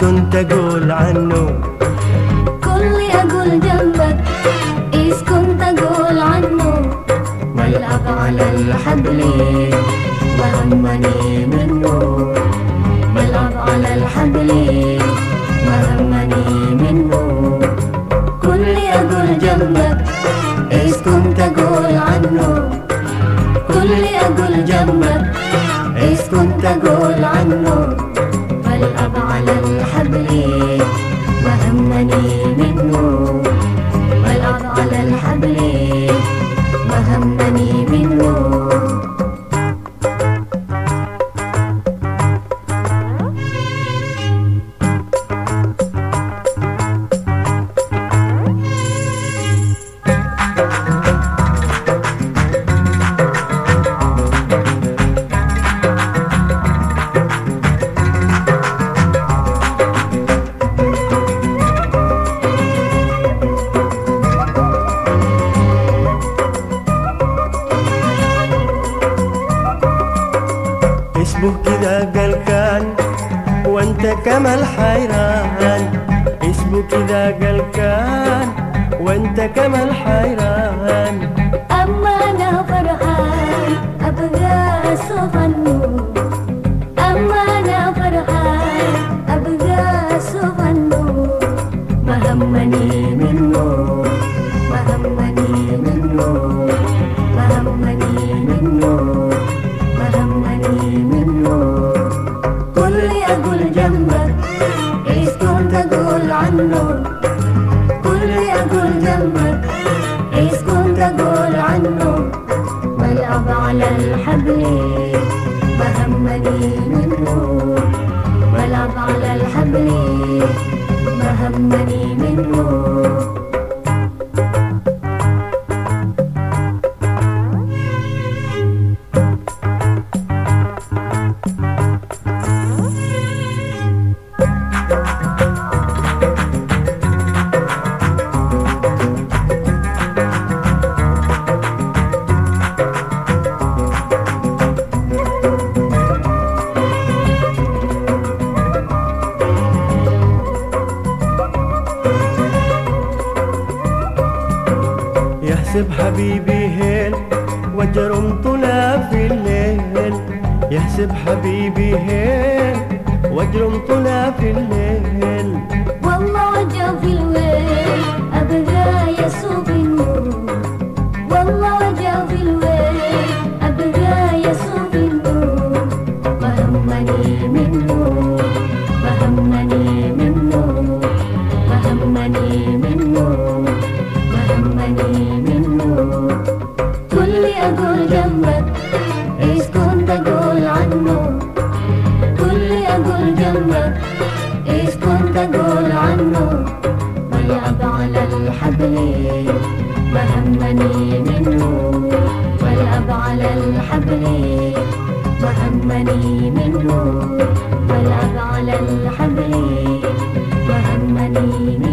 كنت أقول عنه؟ كل أقول جنبك إيش كنت أقول عنه؟ والأب على الحبل وهمني منه. والأب على الحبل وهمني منه. كل أقول جنبك إيش كنت أقول عنه؟ كل أقول جنبك إيش كنت أقول عنه؟ على الحبل وهمني منه اسمه كذا قال كان وأنت كمال حيران. اسمه كذا قال كان وأنت كمال حيران. أما أنا فرحان أشوف النور أما أنا فرحان النور ما همني منه ما همني منه جنبك إيش كنت أقول عنه كل أقول جنبك إيش كنت أقول عنه والأب على الحبل وهمني منه والأب على الحبل منه. يحسب حبيبي هيل وجرم طلع في الليل. يحسب حبيبي هيل وجرم طلع في الليل. والله وجه في الويل أبغى يسوق النور. والله في يسوق النور. منه إيش كنت أقول عنه والأب على الحبل وهمني منه والأب على الحبل وهمني منه والأب على الحبل وهمني منه.